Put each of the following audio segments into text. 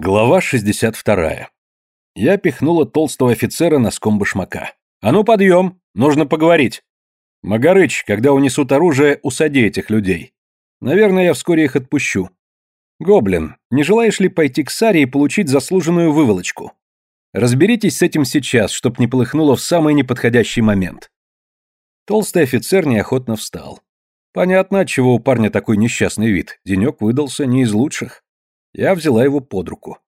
Глава 62. Я пихнула толстого офицера носком башмака. «А ну, подъем! Нужно поговорить!» «Магарыч, когда унесут оружие, усади этих людей. Наверное, я вскоре их отпущу. Гоблин, не желаешь ли пойти к Саре и получить заслуженную выволочку? Разберитесь с этим сейчас, чтоб не полыхнуло в самый неподходящий момент». Толстый офицер неохотно встал. Понятно, отчего у парня такой несчастный вид. Денек выдался не из лучших. Я взяла его под руку.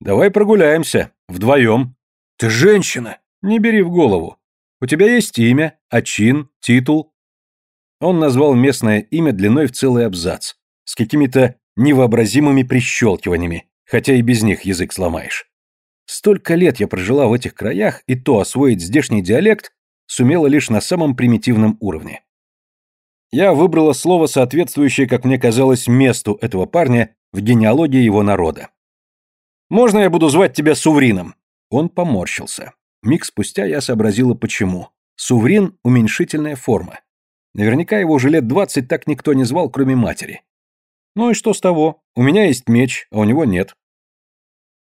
«Давай прогуляемся. Вдвоем». «Ты женщина!» «Не бери в голову. У тебя есть имя, очин, титул». Он назвал местное имя длиной в целый абзац, с какими-то невообразимыми прищелкиваниями, хотя и без них язык сломаешь. Столько лет я прожила в этих краях, и то освоить здешний диалект сумела лишь на самом примитивном уровне. Я выбрала слово, соответствующее, как мне казалось, месту этого парня в генеалогии его народа. «Можно я буду звать тебя Суврином?» Он поморщился. Миг спустя я сообразила, почему. Суврин – уменьшительная форма. Наверняка его уже лет двадцать так никто не звал, кроме матери. Ну и что с того? У меня есть меч, а у него нет.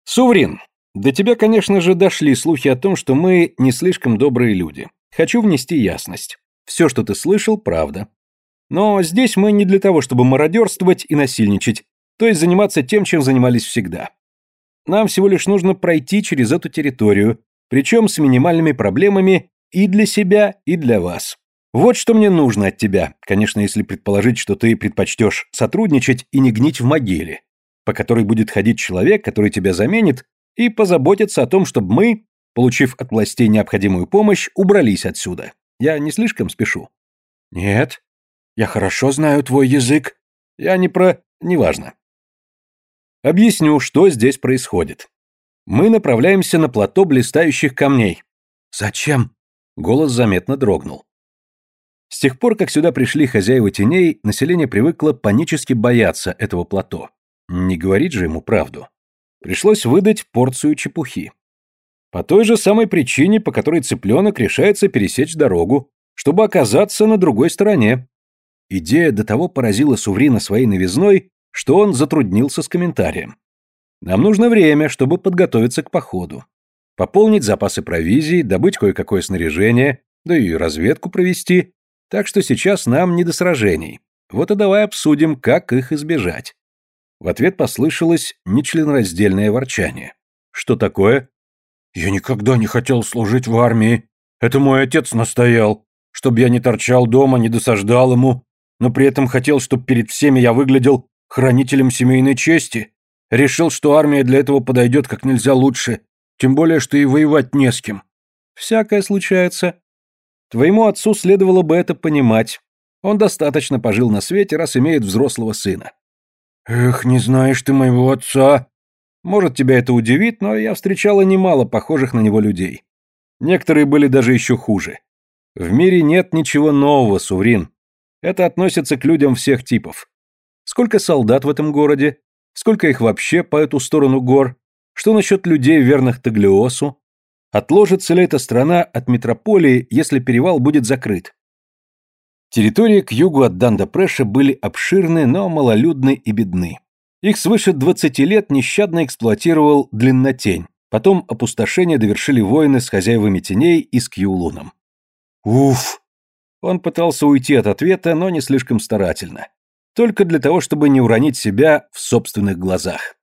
Суврин, до тебя, конечно же, дошли слухи о том, что мы не слишком добрые люди. Хочу внести ясность. Все, что ты слышал, правда. Но здесь мы не для того, чтобы мародерствовать и насильничать, то есть заниматься тем, чем занимались всегда. Нам всего лишь нужно пройти через эту территорию, причем с минимальными проблемами и для себя, и для вас. Вот что мне нужно от тебя, конечно, если предположить, что ты предпочтешь сотрудничать и не гнить в могиле, по которой будет ходить человек, который тебя заменит, и позаботиться о том, чтобы мы, получив от властей необходимую помощь, убрались отсюда. Я не слишком спешу? Нет. Я хорошо знаю твой язык. Я не про... Неважно. Объясню, что здесь происходит. Мы направляемся на плато блистающих камней. Зачем? Голос заметно дрогнул. С тех пор, как сюда пришли хозяева теней, население привыкло панически бояться этого плато. Не говорить же ему правду. Пришлось выдать порцию чепухи. По той же самой причине, по которой цыпленок решается пересечь дорогу, чтобы оказаться на другой стороне. Идея до того поразила Суврина своей новизной, что он затруднился с комментарием. Нам нужно время, чтобы подготовиться к походу. Пополнить запасы провизии, добыть кое-какое снаряжение, да и разведку провести. Так что сейчас нам не до сражений. Вот и давай обсудим, как их избежать. В ответ послышалось нечленораздельное ворчание. Что такое? Я никогда не хотел служить в армии. Это мой отец настоял, чтобы я не торчал дома, не досаждал ему, но при этом хотел, чтобы перед всеми я выглядел хранителем семейной чести, решил, что армия для этого подойдет как нельзя лучше, тем более, что и воевать не с кем. Всякое случается. Твоему отцу следовало бы это понимать. Он достаточно пожил на свете, раз имеет взрослого сына. Эх, не знаешь ты моего отца. Может, тебя это удивит, но я встречала немало похожих на него людей. Некоторые были даже еще хуже. В мире нет ничего нового, Суврин. Это относится к людям всех типов. Сколько солдат в этом городе? Сколько их вообще по эту сторону гор? Что насчет людей, верных Таглиосу? Отложится ли эта страна от метрополии, если перевал будет закрыт? Территории к югу от Данда-Преша были обширны, но малолюдны и бедны. Их свыше 20 лет нещадно эксплуатировал Длиннотень. Потом опустошение довершили воины с хозяевами теней и с Кьюлуном. Уф! Он пытался уйти от ответа, но не слишком старательно только для того, чтобы не уронить себя в собственных глазах.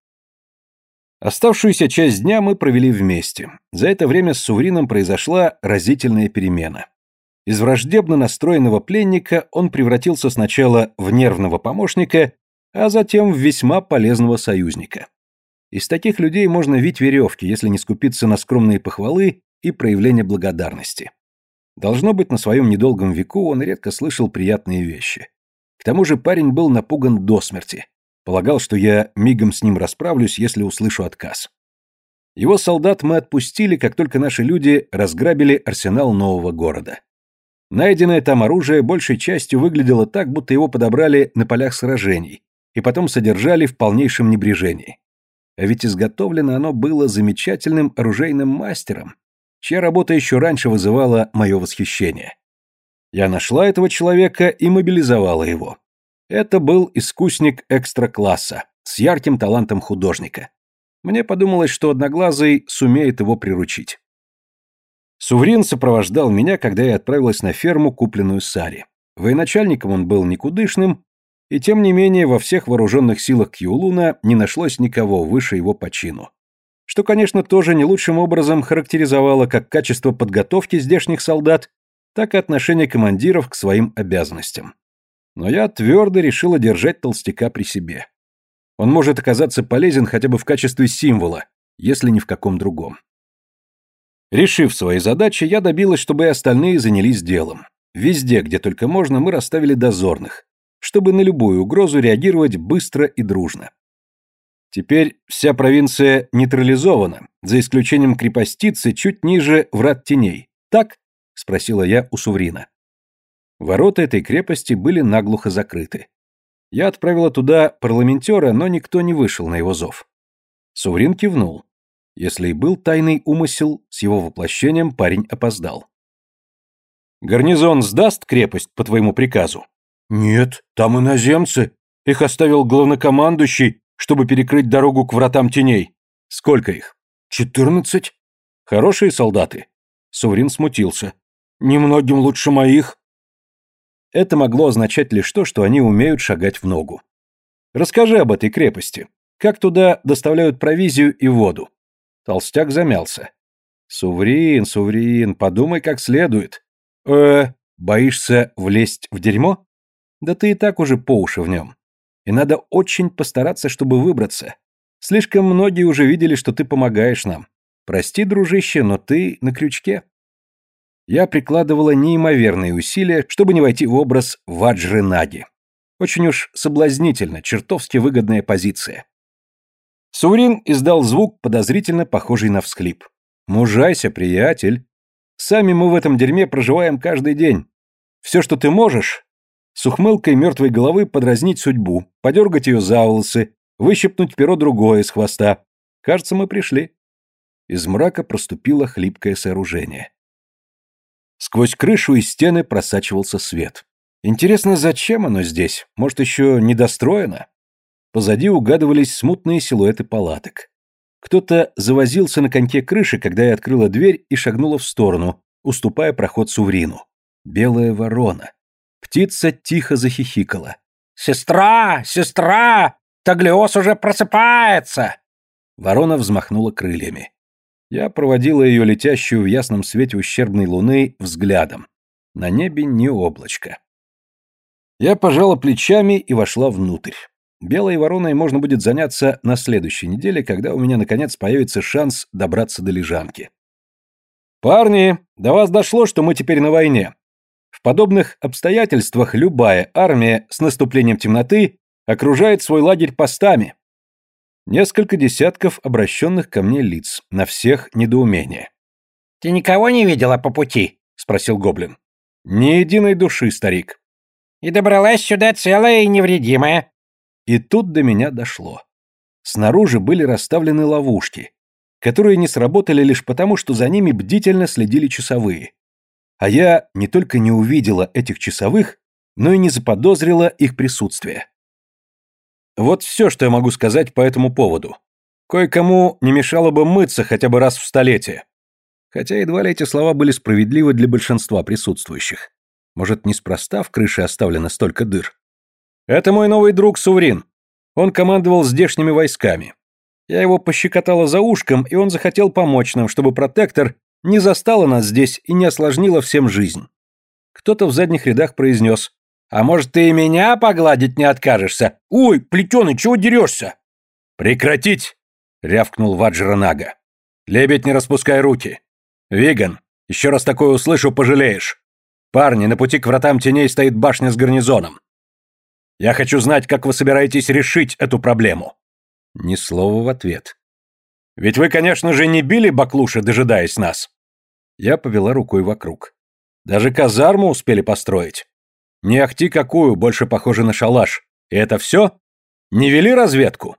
Оставшуюся часть дня мы провели вместе. За это время с Суврином произошла разительная перемена. Из враждебно настроенного пленника он превратился сначала в нервного помощника, а затем в весьма полезного союзника. Из таких людей можно вить веревки, если не скупиться на скромные похвалы и проявление благодарности. Должно быть, на своем недолгом веку он редко слышал приятные вещи. Тому же парень был напуган до смерти. Полагал, что я мигом с ним расправлюсь, если услышу отказ. Его солдат мы отпустили, как только наши люди разграбили арсенал нового города. Найденное там оружие большей частью выглядело так, будто его подобрали на полях сражений и потом содержали в полнейшем небрежении. А ведь изготовлено оно было замечательным оружейным мастером, чья работа еще раньше вызывала мое восхищение. Я нашла этого человека и мобилизовала его. Это был искусник экстра-класса, с ярким талантом художника. Мне подумалось, что Одноглазый сумеет его приручить. Суврин сопровождал меня, когда я отправилась на ферму, купленную Сари. Военачальником он был никудышным, и тем не менее во всех вооруженных силах Кьюлуна не нашлось никого выше его по чину. Что, конечно, тоже не лучшим образом характеризовало как качество подготовки здешних солдат, так и отношение командиров к своим обязанностям. Но я твердо решила держать толстяка при себе. Он может оказаться полезен хотя бы в качестве символа, если не в каком другом. Решив свои задачи, я добилась, чтобы и остальные занялись делом. Везде, где только можно, мы расставили дозорных, чтобы на любую угрозу реагировать быстро и дружно. Теперь вся провинция нейтрализована, за исключением крепостицы чуть ниже врат теней. Так? Спросила я у Суврина. Ворота этой крепости были наглухо закрыты. Я отправила туда парламентера, но никто не вышел на его зов. Суврин кивнул. Если и был тайный умысел, с его воплощением парень опоздал. «Гарнизон сдаст крепость по твоему приказу?» «Нет, там иноземцы. Их оставил главнокомандующий, чтобы перекрыть дорогу к вратам теней». «Сколько их?» «Четырнадцать». «Хорошие солдаты?» Суврин смутился. «Немногим лучше моих». Это могло означать лишь то, что они умеют шагать в ногу. «Расскажи об этой крепости. Как туда доставляют провизию и воду?» Толстяк замялся. «Суврин, Суврин, подумай как следует. э боишься влезть в дерьмо? Да ты и так уже по уши в нем. И надо очень постараться, чтобы выбраться. Слишком многие уже видели, что ты помогаешь нам. Прости, дружище, но ты на крючке». Я прикладывала неимоверные усилия, чтобы не войти в образ Ваджры Наги. Очень уж соблазнительно, чертовски выгодная позиция. Саурин издал звук, подозрительно похожий на всхлип. «Мужайся, приятель. Сами мы в этом дерьме проживаем каждый день. Все, что ты можешь, с ухмылкой мертвой головы подразнить судьбу, подергать ее за волосы, выщипнуть перо другое из хвоста. Кажется, мы пришли». Из мрака проступило хлипкое сооружение. Сквозь крышу и стены просачивался свет. Интересно, зачем оно здесь? Может, еще недостроено? Позади угадывались смутные силуэты палаток. Кто-то завозился на коньке крыши, когда я открыла дверь и шагнула в сторону, уступая проход Суврину. Белая ворона. Птица тихо захихикала. «Сестра! Сестра! Таглиос уже просыпается!» Ворона взмахнула крыльями. Я проводила ее летящую в ясном свете ущербной луны взглядом. На небе не облачко. Я пожала плечами и вошла внутрь. Белой вороной можно будет заняться на следующей неделе, когда у меня наконец появится шанс добраться до лежанки. Парни, до вас дошло, что мы теперь на войне. В подобных обстоятельствах любая армия с наступлением темноты окружает свой лагерь постами. Несколько десятков обращенных ко мне лиц, на всех недоумение. «Ты никого не видела по пути?» — спросил гоблин. «Ни единой души, старик». «И добралась сюда целая и невредимая?» И тут до меня дошло. Снаружи были расставлены ловушки, которые не сработали лишь потому, что за ними бдительно следили часовые. А я не только не увидела этих часовых, но и не заподозрила их присутствие. Вот все, что я могу сказать по этому поводу. Кое-кому не мешало бы мыться хотя бы раз в столетие. Хотя едва ли эти слова были справедливы для большинства присутствующих. Может, неспроста в крыше оставлено столько дыр? Это мой новый друг Суврин. Он командовал здешними войсками. Я его пощекотала за ушком, и он захотел помочь нам, чтобы протектор не застала нас здесь и не осложнила всем жизнь. Кто-то в задних рядах произнес «А может, ты и меня погладить не откажешься? Ой, плетеный, чего дерешься?» «Прекратить!» — рявкнул Ваджранага. «Лебедь, не распускай руки. Виган, еще раз такое услышу, пожалеешь. Парни, на пути к вратам теней стоит башня с гарнизоном. Я хочу знать, как вы собираетесь решить эту проблему». Ни слова в ответ. «Ведь вы, конечно же, не били баклуши, дожидаясь нас». Я повела рукой вокруг. «Даже казарму успели построить. Не ахти какую, больше похоже на шалаш. И это все? Не вели разведку?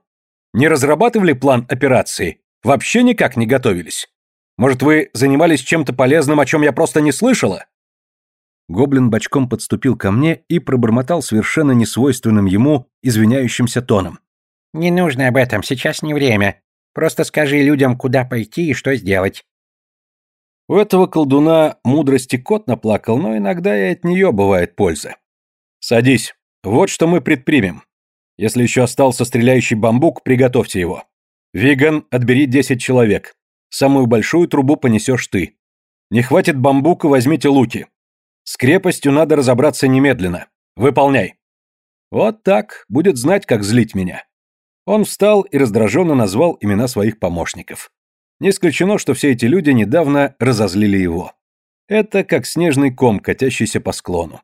Не разрабатывали план операции? Вообще никак не готовились? Может, вы занимались чем-то полезным, о чем я просто не слышала?» Гоблин бочком подступил ко мне и пробормотал совершенно несвойственным ему извиняющимся тоном. «Не нужно об этом, сейчас не время. Просто скажи людям, куда пойти и что сделать. У этого колдуна мудрости кот наплакал, но иногда и от нее бывает польза. Садись. Вот что мы предпримем. Если еще остался стреляющий бамбук, приготовьте его. Виган, отбери 10 человек. Самую большую трубу понесешь ты. Не хватит бамбука, возьмите луки. С крепостью надо разобраться немедленно. Выполняй. Вот так, будет знать, как злить меня. Он встал и раздраженно назвал имена своих помощников. Не исключено, что все эти люди недавно разозлили его. Это как снежный ком, катящийся по склону.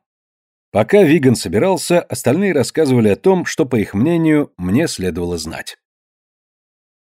Пока Виган собирался, остальные рассказывали о том, что, по их мнению, мне следовало знать.